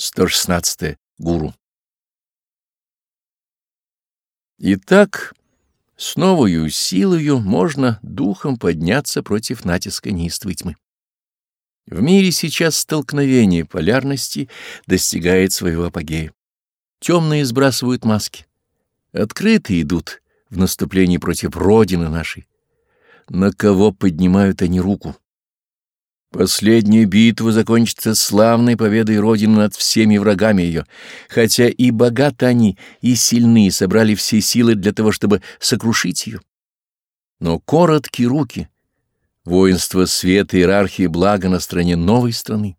116. Гуру. Итак, с новою силою можно духом подняться против натиска неистовой тьмы. В мире сейчас столкновение полярности достигает своего апогея. Темные сбрасывают маски. Открытые идут в наступлении против Родины нашей. На кого поднимают они руку? Последняя битва закончится славной победой Родины над всеми врагами ее, хотя и богаты они, и сильны, собрали все силы для того, чтобы сокрушить ее. Но короткие руки, воинство света, иерархии блага на стороне новой страны.